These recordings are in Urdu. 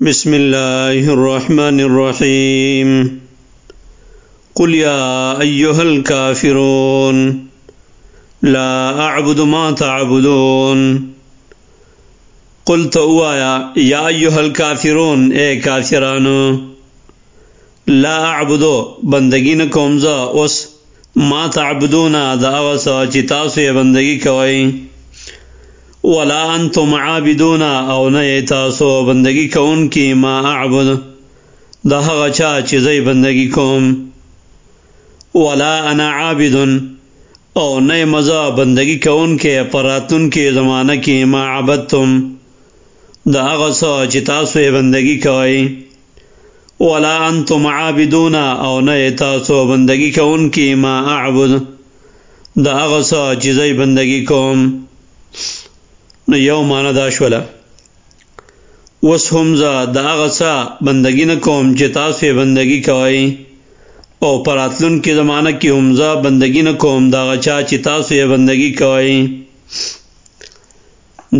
بسم الله الرحمن الرحيم قل يا أيها الكافرون لا أعبد ما تعبدون قلت أوايا يا أيها الكافرون اے کافرانو، لا أعبد بندگین کومزا اس ما تعبدون دا اغسا چتاسو بندگی کوئی۔ ولا انتم عابدون او نہ تاسو بندگی کون کی ما اعبد. دہ چا چیزئی بندگی کوم. ولا انا عابد. او نئے مزہ بندگی کون کے پراتن کے زمانہ کی ما عبدتم. دہ سو چتاسو بندگی کوئی ولا انتم عابدون او نئے تاسو بندگی کون کی ما اعبد. دہ سو چیزئی بندگی کوم. نو یو مانا داشولا وس حمزہ داغسا بندگی نہ قوم جتا سے بندگی کوائی او پراتلن کے زمانہ کی حمزہ بندگی نہ قوم داغ چا چتا سے بندگی کوائی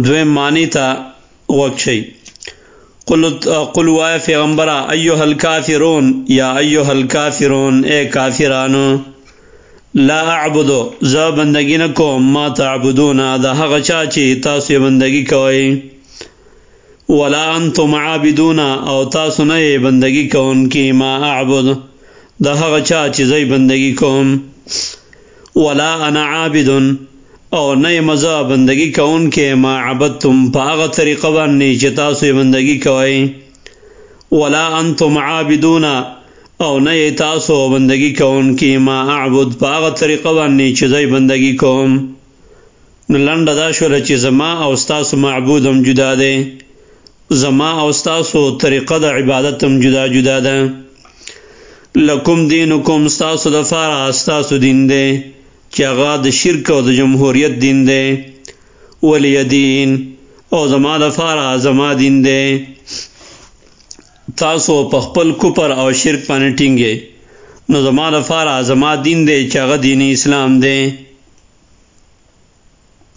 دویم مانی تا وقشی قلوائے فیغمبرا ایو حل کافرون یا ایو حل کافرون اے کافرانو. لا اعبدو ز بندگی نہ کو ما تعبدون، دا حق چاچی تاسو بندگی کوي ولا انتم عابدون، او تاسو نه بندگی کون کی ما اعبد، دا حق چاچی زئی بندگی کوم. ولا انا عابد، او نئے مزہ بندگی کون کے ما عبدتم پاغ طریقہ باندې چې تاسو بندگی کوي ولا انتم عابدون او نئے تاسو بندگی کون کی ما اعبد پاغ طریقہ بانی چزئی بندگی کوم. لنڈ دا شور چ زما او استاس معبودم جدا دے زما او استاسو طریقہ دا عبادتم جدا جدا دے لکم دینکم استاسو دفارا استاسو دین دے چغا د شرک او د جمهوریت دین دے ولی دین، او زما دفارا زما دین دے تاسو پخپل کوپر او شرک پانے ٹینگے نو زما دفارا زما دین دے چاغ دین اسلام دے